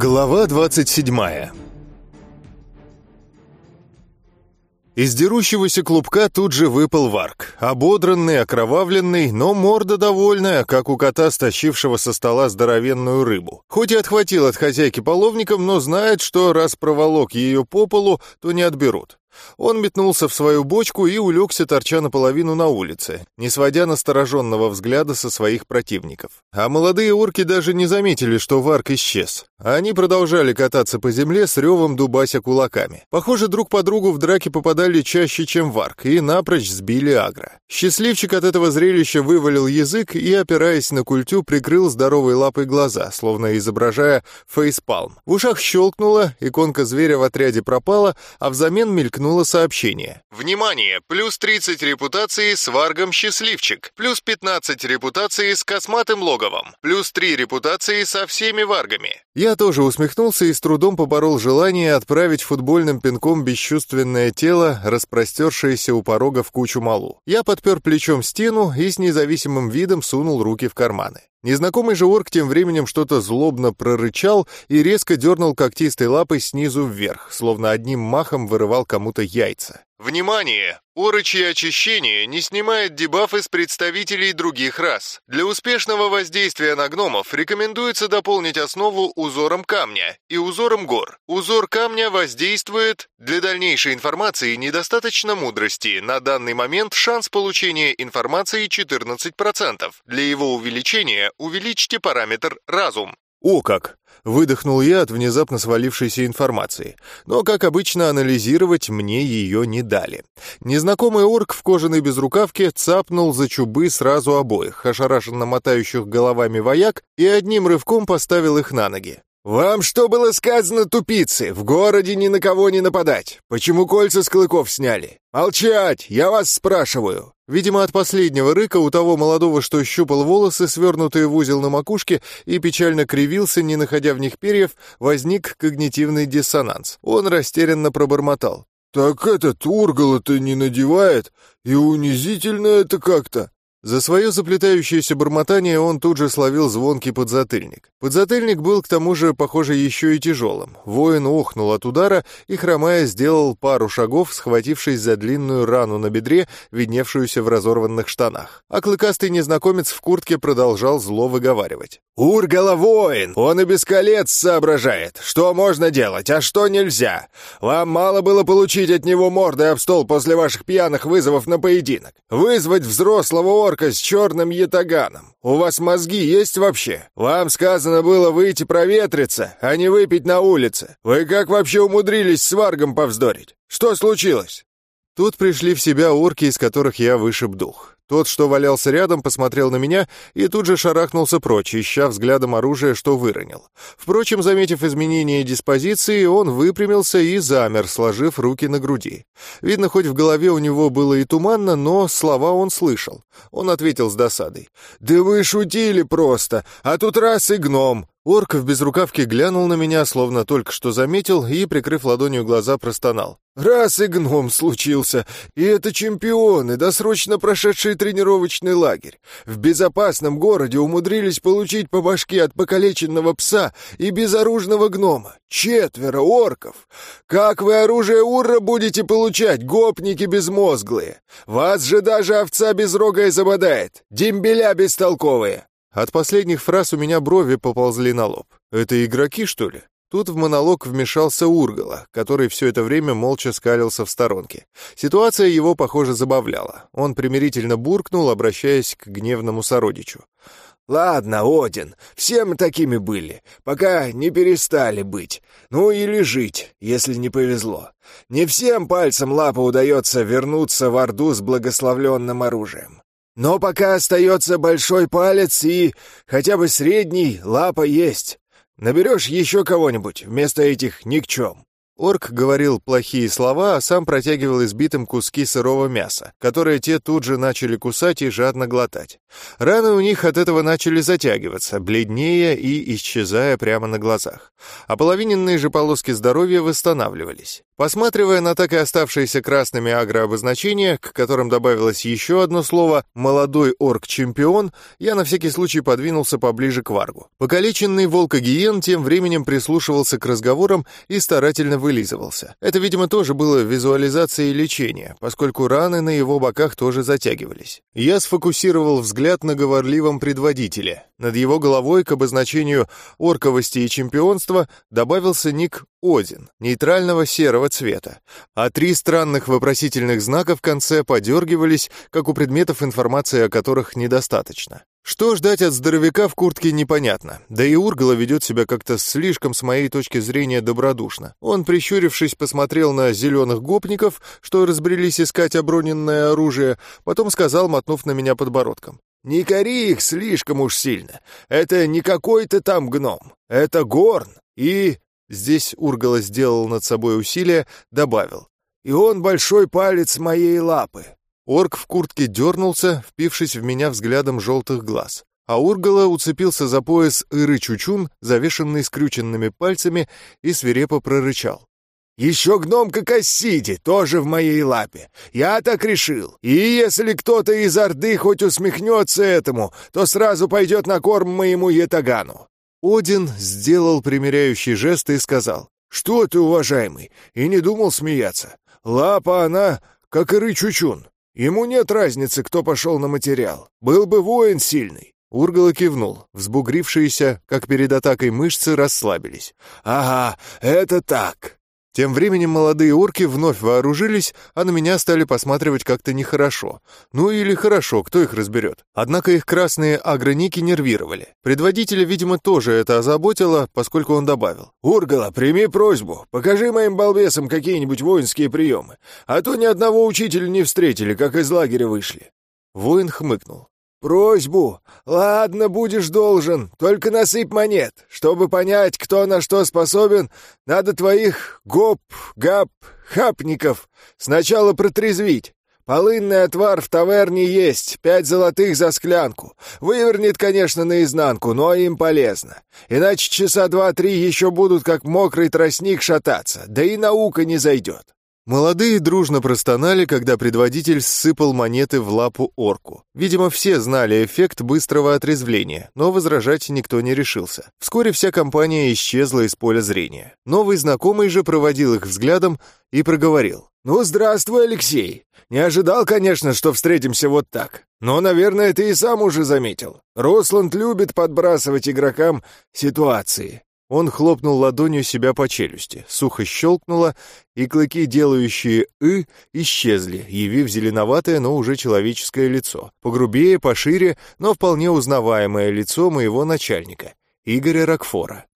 Глава 27 Из дерущегося клубка тут же выпал варк. Ободранный, окровавленный, но морда довольная, как у кота, стащившего со стола здоровенную рыбу. Хоть и отхватил от хозяйки половником, но знает, что раз проволок ее по полу, то не отберут. Он метнулся в свою бочку и улегся, торча наполовину на улице, не сводя настороженного взгляда со своих противников. А молодые орки даже не заметили, что Варк исчез. Они продолжали кататься по земле с ревом дубася кулаками. Похоже, друг по другу в драке попадали чаще, чем Варк, и напрочь сбили агро. Счастливчик от этого зрелища вывалил язык и, опираясь на культю, прикрыл здоровой лапой глаза, словно изображая фейспалм. В ушах щелкнуло, иконка зверя в отряде пропала, а взамен мелькнула мелькнуло сообщение. «Внимание! Плюс 30 репутации с Варгом Счастливчик, плюс 15 репутации с Косматым Логовом, плюс 3 репутации со всеми Варгами». Я тоже усмехнулся и с трудом поборол желание отправить футбольным пинком бесчувственное тело, распростершееся у порога в кучу малу. Я подпер плечом стену и с независимым видом сунул руки в карманы. Незнакомый же орк тем временем что-то злобно прорычал и резко дернул когтистой лапой снизу вверх, словно одним махом вырывал кому-то яйца. Внимание! Орочье очищение не снимает дебафы с представителей других рас. Для успешного воздействия на гномов рекомендуется дополнить основу узором камня и узором гор. Узор камня воздействует... Для дальнейшей информации недостаточно мудрости. На данный момент шанс получения информации 14%. Для его увеличения увеличьте параметр разум. О как! Выдохнул я от внезапно свалившейся информации. Но, как обычно, анализировать мне ее не дали. Незнакомый орк в кожаной безрукавке цапнул за чубы сразу обоих, ошарашенно мотающих головами вояк, и одним рывком поставил их на ноги. «Вам что было сказано, тупицы? В городе ни на кого не нападать. Почему кольца с клыков сняли? Молчать! Я вас спрашиваю!» Видимо, от последнего рыка у того молодого, что щупал волосы, свернутые в узел на макушке, и печально кривился, не находя в них перьев, возник когнитивный диссонанс. Он растерянно пробормотал. «Так этот ургала-то не надевает, и унизительно это как-то!» За свое заплетающееся бормотание он тут же словил звонкий подзатыльник. Подзатыльник был, к тому же, похоже, еще и тяжелым. Воин охнул от удара и, хромая, сделал пару шагов, схватившись за длинную рану на бедре, видневшуюся в разорванных штанах. А клыкастый незнакомец в куртке продолжал зло выговаривать. «Ургала воин! Он и без колец соображает, что можно делать, а что нельзя. Вам мало было получить от него морды об стол после ваших пьяных вызовов на поединок. Вызвать взрослого орка с черным ятаганом. У вас мозги есть вообще? Вам сказано было выйти проветриться, а не выпить на улице. Вы как вообще умудрились с Варгом повздорить? Что случилось?» Тут пришли в себя орки, из которых я вышиб дух. Тот, что валялся рядом, посмотрел на меня и тут же шарахнулся прочь, ища взглядом оружие, что выронил. Впрочем, заметив изменение диспозиции, он выпрямился и замер, сложив руки на груди. Видно, хоть в голове у него было и туманно, но слова он слышал. Он ответил с досадой. «Да вы шутили просто, а тут раз и гном. Орк в безрукавке глянул на меня, словно только что заметил, и, прикрыв ладонью глаза, простонал. «Раз и гном случился, и это чемпионы, досрочно прошедшие тренировочный лагерь. В безопасном городе умудрились получить по башке от покалеченного пса и безоружного гнома. Четверо орков. Как вы оружие Урра будете получать, гопники безмозглые? Вас же даже овца безрогая забодает, дембеля бестолковые!» От последних фраз у меня брови поползли на лоб. «Это игроки, что ли?» Тут в монолог вмешался Ургала, который все это время молча скалился в сторонке. Ситуация его, похоже, забавляла. Он примирительно буркнул, обращаясь к гневному сородичу. «Ладно, Один, все мы такими были, пока не перестали быть. Ну или жить, если не повезло. Не всем пальцем лапа удается вернуться в Орду с благословленным оружием. Но пока остается большой палец и хотя бы средний, лапа есть. Наберешь еще кого-нибудь вместо этих никчем». Орк говорил плохие слова, а сам протягивал избитым куски сырого мяса, которые те тут же начали кусать и жадно глотать. Раны у них от этого начали затягиваться, бледнее и исчезая прямо на глазах. А половиненные же полоски здоровья восстанавливались. Посматривая на так и оставшиеся красными агрообозначения, к которым добавилось еще одно слово «молодой орк-чемпион», я на всякий случай подвинулся поближе к Варгу. Покалеченный волкогиен тем временем прислушивался к разговорам и старательно вылизывался. Это, видимо, тоже было визуализацией лечения, поскольку раны на его боках тоже затягивались. Я сфокусировал взгляд на говорливом предводителе. Над его головой к обозначению орковости и чемпионства добавился ник Один, нейтрального серого цвета, а три странных вопросительных знака в конце подергивались, как у предметов, информации о которых недостаточно. Что ждать от здоровяка в куртке непонятно, да и Ургала ведет себя как-то слишком, с моей точки зрения, добродушно. Он, прищурившись, посмотрел на зеленых гопников, что разбрелись искать оброненное оружие, потом сказал, мотнув на меня подбородком. «Не кори их слишком уж сильно. Это не какой-то там гном. Это горн. И...» Здесь Ургала сделал над собой усилие, добавил. «И он большой палец моей лапы». Орк в куртке дернулся, впившись в меня взглядом желтых глаз. А Ургала уцепился за пояс Иры Чучун, завешенный скрюченными пальцами, и свирепо прорычал. Еще гномка Кассиди тоже в моей лапе. Я так решил. И если кто-то из Орды хоть усмехнется этому, то сразу пойдет на корм моему Ятагану». Один сделал примиряющий жест и сказал. «Что ты, уважаемый, и не думал смеяться. Лапа она, как и Рычучун. Ему нет разницы, кто пошел на материал. Был бы воин сильный». Ургала кивнул. Взбугрившиеся, как перед атакой мышцы, расслабились. «Ага, это так. Тем временем молодые орки вновь вооружились, а на меня стали посматривать как-то нехорошо. Ну или хорошо, кто их разберет. Однако их красные агроники нервировали. Предводителя, видимо, тоже это озаботило, поскольку он добавил. «Ургала, прими просьбу. Покажи моим балбесам какие-нибудь воинские приемы. А то ни одного учителя не встретили, как из лагеря вышли». Воин хмыкнул. «Просьбу? Ладно, будешь должен, только насыпь монет. Чтобы понять, кто на что способен, надо твоих гоп, гап, хапников сначала протрезвить. Полынный отвар в таверне есть, пять золотых за склянку. Вывернет, конечно, наизнанку, но им полезно. Иначе часа два-три еще будут как мокрый тростник шататься, да и наука не зайдет. Молодые дружно простонали, когда предводитель ссыпал монеты в лапу орку. Видимо, все знали эффект быстрого отрезвления, но возражать никто не решился. Вскоре вся компания исчезла из поля зрения. Новый знакомый же проводил их взглядом и проговорил. «Ну, здравствуй, Алексей. Не ожидал, конечно, что встретимся вот так. Но, наверное, ты и сам уже заметил. Росланд любит подбрасывать игрокам ситуации. Он хлопнул ладонью себя по челюсти, сухо щелкнуло, и клыки, делающие «ы», исчезли, явив зеленоватое, но уже человеческое лицо. Погрубее, пошире, но вполне узнаваемое лицо моего начальника, Игоря Рокфора.